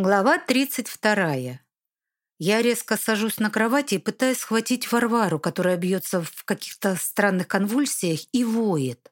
Глава 32. Я резко сажусь на кровати и пытаюсь схватить Варвару, которая бьется в каких-то странных конвульсиях и воет.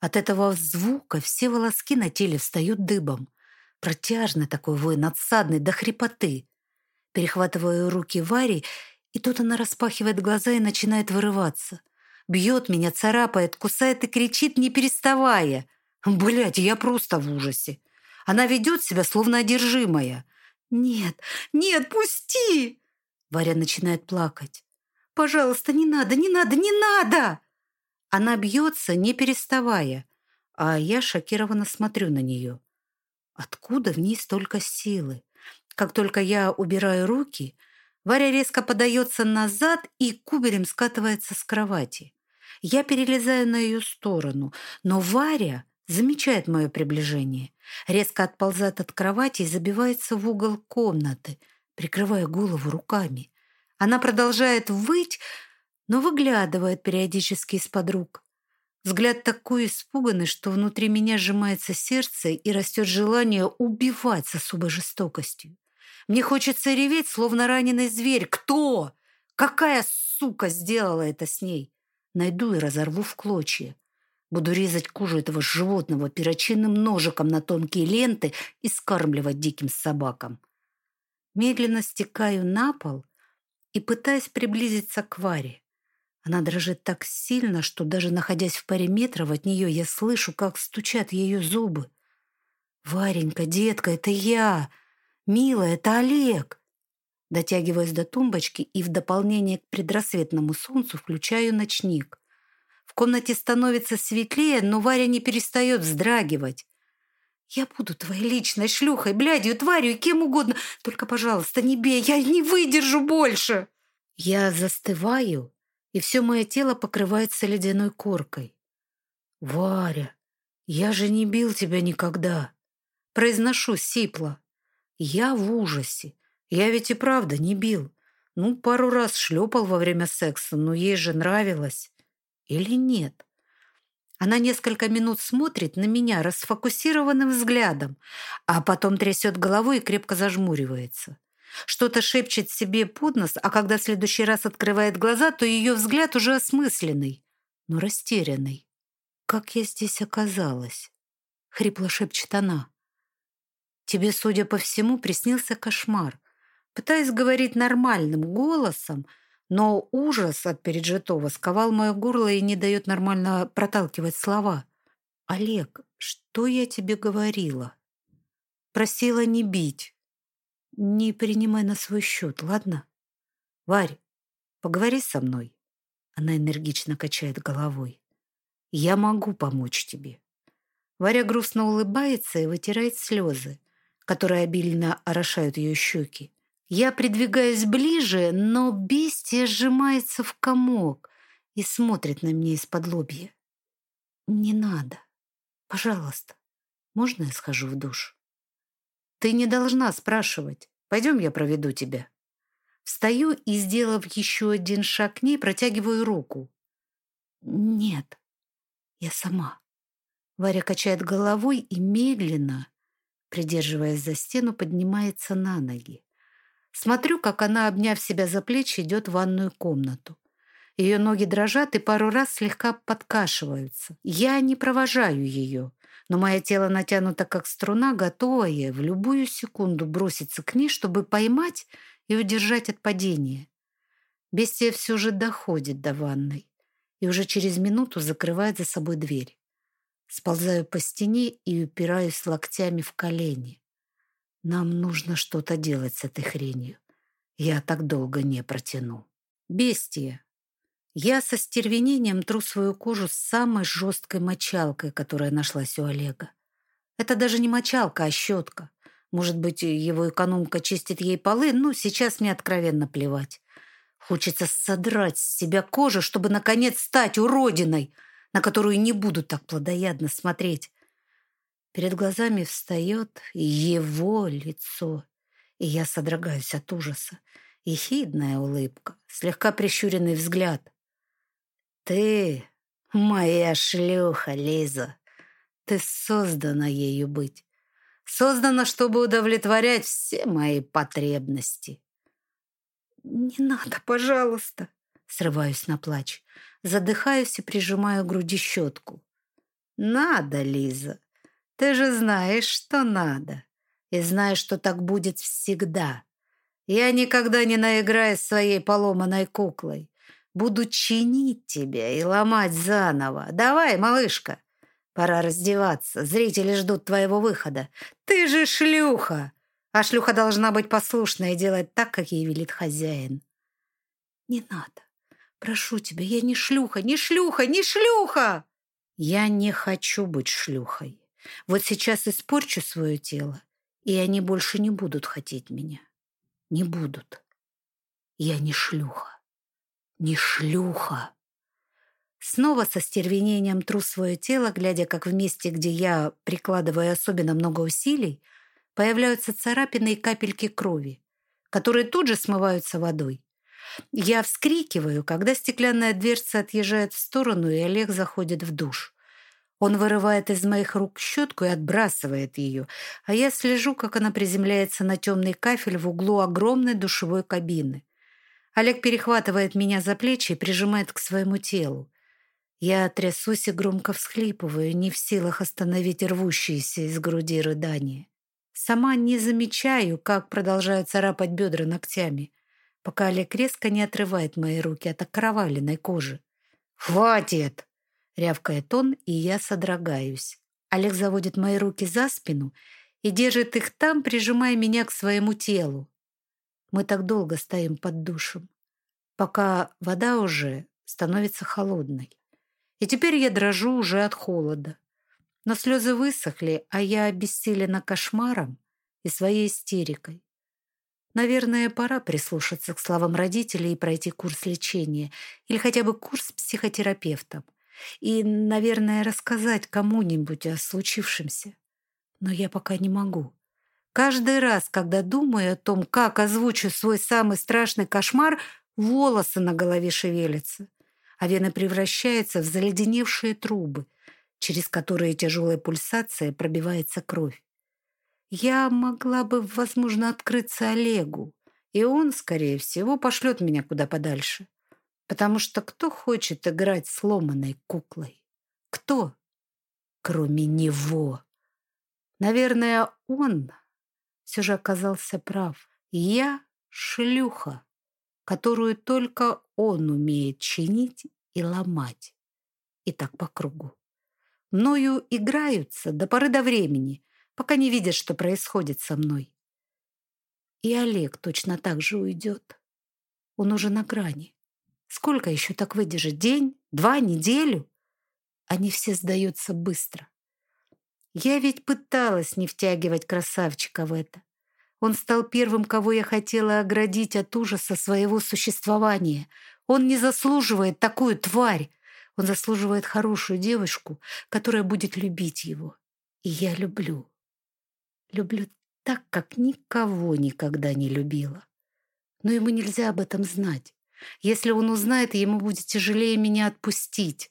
От этого звука все волоски на теле встают дыбом. Протяжный такой вой, надсадный, до хрипоты. Перехватываю руки Вари, и тут она распахивает глаза и начинает вырываться. Бьет меня, царапает, кусает и кричит, не переставая. Блядь, я просто в ужасе. Она ведет себя, словно одержимая. «Нет, нет, пусти!» Варя начинает плакать. «Пожалуйста, не надо, не надо, не надо!» Она бьется, не переставая, а я шокированно смотрю на нее. Откуда в ней столько силы? Как только я убираю руки, Варя резко подается назад и кубарем скатывается с кровати. Я перелезаю на ее сторону, но Варя замечает мое приближение, резко отползает от кровати и забивается в угол комнаты, прикрывая голову руками. Она продолжает выть, но выглядывает периодически из-под рук. Взгляд такой испуганный, что внутри меня сжимается сердце и растет желание убивать с особой жестокостью. Мне хочется реветь, словно раненый зверь. Кто? Какая сука сделала это с ней? Найду и разорву в клочья. Буду резать кожу этого животного перочинным ножиком на тонкие ленты и скармливать диким собакам. Медленно стекаю на пол и пытаюсь приблизиться к Варе. Она дрожит так сильно, что даже находясь в паре метров от нее, я слышу, как стучат ее зубы. «Варенька, детка, это я! Милая, это Олег!» Дотягиваюсь до тумбочки и в дополнение к предрассветному солнцу включаю ночник. В комнате становится светлее, но Варя не перестает вздрагивать. «Я буду твоей личной шлюхой, блядью, тварью и кем угодно. Только, пожалуйста, не бей, я не выдержу больше!» Я застываю, и все мое тело покрывается ледяной коркой. «Варя, я же не бил тебя никогда!» Произношу сипло. Я в ужасе. Я ведь и правда не бил. Ну, пару раз шлепал во время секса, но ей же нравилось или нет. Она несколько минут смотрит на меня расфокусированным взглядом, а потом трясет головой и крепко зажмуривается. Что-то шепчет себе под нос, а когда в следующий раз открывает глаза, то ее взгляд уже осмысленный, но растерянный. «Как я здесь оказалась?» — хрипло шепчет она. «Тебе, судя по всему, приснился кошмар». Пытаясь говорить нормальным голосом, но ужас от пережитого сковал мое горло и не дает нормально проталкивать слова. «Олег, что я тебе говорила?» «Просила не бить. Не принимай на свой счет, ладно? Варь, поговори со мной». Она энергично качает головой. «Я могу помочь тебе». Варя грустно улыбается и вытирает слезы, которые обильно орошают ее щеки. Я придвигаюсь ближе, но бестия сжимается в комок и смотрит на меня из-под лобья. «Не надо. Пожалуйста, можно я схожу в душ?» «Ты не должна спрашивать. Пойдем, я проведу тебя». Встаю и, сделав еще один шаг к ней, протягиваю руку. «Нет, я сама». Варя качает головой и медленно, придерживаясь за стену, поднимается на ноги. Смотрю, как она, обняв себя за плечи, идет в ванную комнату. Ее ноги дрожат и пару раз слегка подкашиваются. Я не провожаю ее, но мое тело натянуто как струна, готовое в любую секунду броситься к ней, чтобы поймать и удержать от падения. Бестия все же доходит до ванной и уже через минуту закрывает за собой дверь. Сползаю по стене и упираюсь локтями в колени. Нам нужно что-то делать с этой хренью. Я так долго не протяну. Бестия. Я со стервенением тру свою кожу с самой жесткой мочалкой, которая нашлась у Олега. Это даже не мочалка, а щетка. Может быть, его экономка чистит ей полы, но сейчас мне откровенно плевать. Хочется содрать с себя кожу, чтобы, наконец, стать уродиной, на которую не буду так плодоядно смотреть. Перед глазами встает его лицо, и я содрогаюсь от ужаса. Ехидная улыбка, слегка прищуренный взгляд. «Ты моя шлюха, Лиза. Ты создана ею быть. Создано, чтобы удовлетворять все мои потребности. «Не надо, пожалуйста!» Срываюсь на плач. Задыхаюсь и прижимаю к груди щетку. «Надо, Лиза. Ты же знаешь, что надо. И знаешь, что так будет всегда. Я никогда не наиграюсь своей поломанной куклой. Буду чинить тебя и ломать заново. Давай, малышка, пора раздеваться. Зрители ждут твоего выхода. Ты же шлюха! А шлюха должна быть послушной и делать так, как ей велит хозяин. Не надо. Прошу тебя, я не шлюха, не шлюха, не шлюха! Я не хочу быть шлюхой. Вот сейчас испорчу свое тело, и они больше не будут хотеть меня. Не будут. Я не шлюха. Не шлюха. Снова со стервенением тру свое тело, глядя, как в месте, где я прикладываю особенно много усилий, появляются царапины и капельки крови, которые тут же смываются водой. Я вскрикиваю, когда стеклянная дверца отъезжает в сторону, и Олег заходит в душ. Он вырывает из моих рук щетку и отбрасывает ее, а я слежу, как она приземляется на темный кафель в углу огромной душевой кабины. Олег перехватывает меня за плечи и прижимает к своему телу. Я трясусь и громко всхлипываю, не в силах остановить рвущиеся из груди рыдания. Сама не замечаю, как продолжаю царапать бедра ногтями пока Олег резко не отрывает мои руки от окровавленной кожи. «Хватит!» — рявкает он, и я содрогаюсь. Олег заводит мои руки за спину и держит их там, прижимая меня к своему телу. Мы так долго стоим под душем, пока вода уже становится холодной. И теперь я дрожу уже от холода. Но слезы высохли, а я обессилена кошмаром и своей истерикой. Наверное, пора прислушаться к словам родителей и пройти курс лечения или хотя бы курс психотерапевтом. И, наверное, рассказать кому-нибудь о случившемся. Но я пока не могу. Каждый раз, когда думаю о том, как озвучу свой самый страшный кошмар, волосы на голове шевелятся, а вены превращаются в заледеневшие трубы, через которые тяжелая пульсация пробивается кровь. Я могла бы, возможно, открыться Олегу, и он, скорее всего, пошлет меня куда подальше. Потому что кто хочет играть сломанной куклой? Кто? Кроме него. Наверное, он все же оказался прав. Я шлюха, которую только он умеет чинить и ломать. И так по кругу. Мною играются до поры до времени, пока не видят, что происходит со мной. И Олег точно так же уйдет. Он уже на грани. Сколько еще так выдержит? День? Два? Неделю? Они все сдаются быстро. Я ведь пыталась не втягивать красавчика в это. Он стал первым, кого я хотела оградить от ужаса своего существования. Он не заслуживает такую тварь. Он заслуживает хорошую девушку, которая будет любить его. И я люблю. Люблю так, как никого никогда не любила. Но ему нельзя об этом знать. Если он узнает, ему будет тяжелее меня отпустить.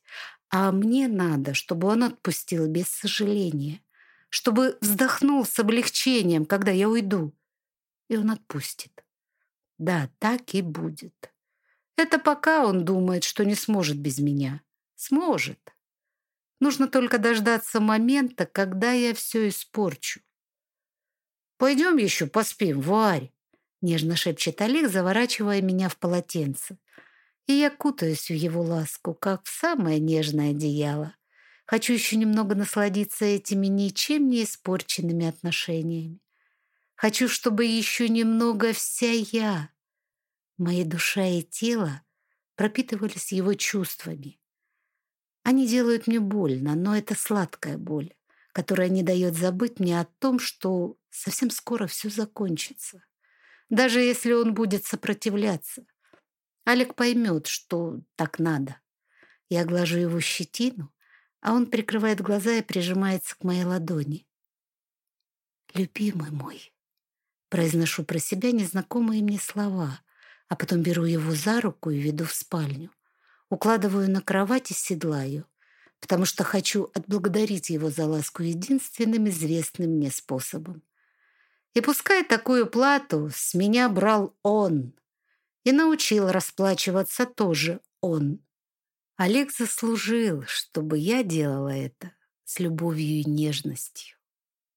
А мне надо, чтобы он отпустил без сожаления. Чтобы вздохнул с облегчением, когда я уйду. И он отпустит. Да, так и будет. Это пока он думает, что не сможет без меня. Сможет. Нужно только дождаться момента, когда я все испорчу. «Пойдем еще поспим, Варь!» Нежно шепчет Олег, заворачивая меня в полотенце. И я кутаюсь в его ласку, как в самое нежное одеяло. Хочу еще немного насладиться этими ничем не испорченными отношениями. Хочу, чтобы еще немного вся я, моя душа и тело пропитывались его чувствами. Они делают мне больно, но это сладкая боль которая не дает забыть мне о том, что совсем скоро все закончится. Даже если он будет сопротивляться. Олег поймет, что так надо. Я глажу его щетину, а он прикрывает глаза и прижимается к моей ладони. «Любимый мой», произношу про себя незнакомые мне слова, а потом беру его за руку и веду в спальню. Укладываю на кровать и седлаю. потому что хочу отблагодарить его за ласку единственным известным мне способом. И пускай такую плату с меня брал он, и научил расплачиваться тоже он. Олег заслужил, чтобы я делала это с любовью и нежностью.